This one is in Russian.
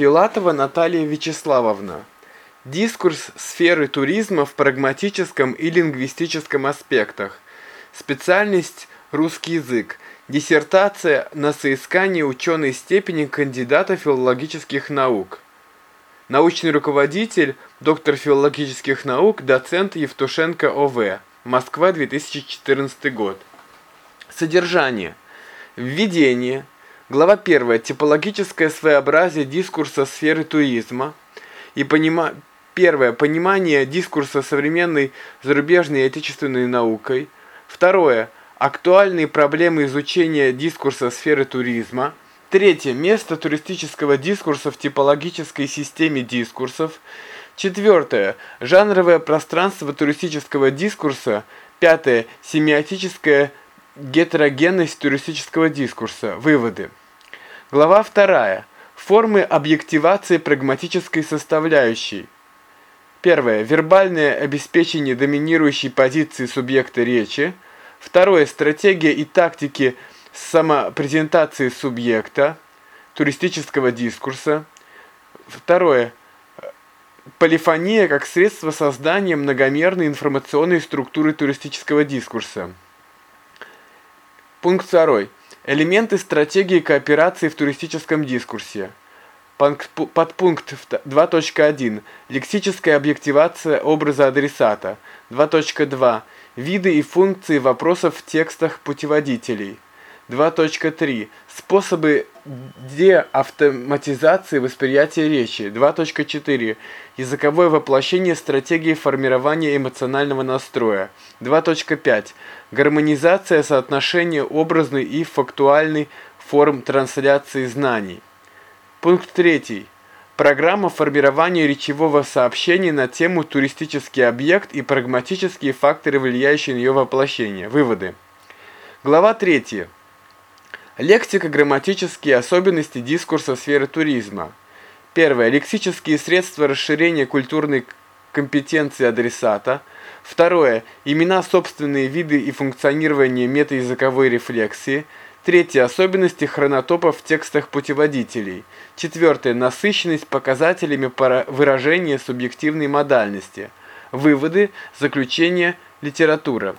Филатова Наталья Вячеславовна. Дискурс сферы туризма в прагматическом и лингвистическом аспектах. Специальность русский язык. Диссертация на соискание ученой степени кандидата филологических наук. Научный руководитель, доктор филологических наук, доцент Евтушенко ОВ. Москва, 2014 год. Содержание. Введение. Глава 1. Типологическое своеобразие дискурса сферы туризма. И понима... первое. Понимание дискурса современной зарубежной и отечественной наукой. Второе. Актуальные проблемы изучения дискурса сферы туризма. Третье. Место туристического дискурса в типологической системе дискурсов. Четвертое. Жанровое пространство туристического дискурса. Пятое. Семиотическая гетерогенность туристического дискурса. Выводы. Глава 2. Формы объективации прагматической составляющей. Первое. Вербальное обеспечение доминирующей позиции субъекта речи. Второе. Стратегия и тактики самопрезентации субъекта туристического дискурса. Второе. Полифония как средство создания многомерной информационной структуры туристического дискурса. Пункт 2. Элементы стратегии кооперации в туристическом дискурсе. Подпункт 2.1. Лексическая объективация образа адресата. 2.2. Виды и функции вопросов в текстах путеводителей. 2.3. Способы деавтоматизации восприятия речи. 2.4. Языковое воплощение стратегии формирования эмоционального настроя. 2.5. Гармонизация соотношения образной и фактуальной форм трансляции знаний. Пункт 3. Программа формирования речевого сообщения на тему «Туристический объект и прагматические факторы, влияющие на ее воплощение». Выводы. Глава 3. Лексико-грамматические особенности дискурса в сфере туризма. Первое. Лексические средства расширения культурной компетенции адресата. Второе. Имена, собственные виды и функционирование метаязыковой рефлексии. Третье. Особенности хронотопов в текстах путеводителей. Четвертое. Насыщенность показателями выражения субъективной модальности. Выводы, заключение, литература.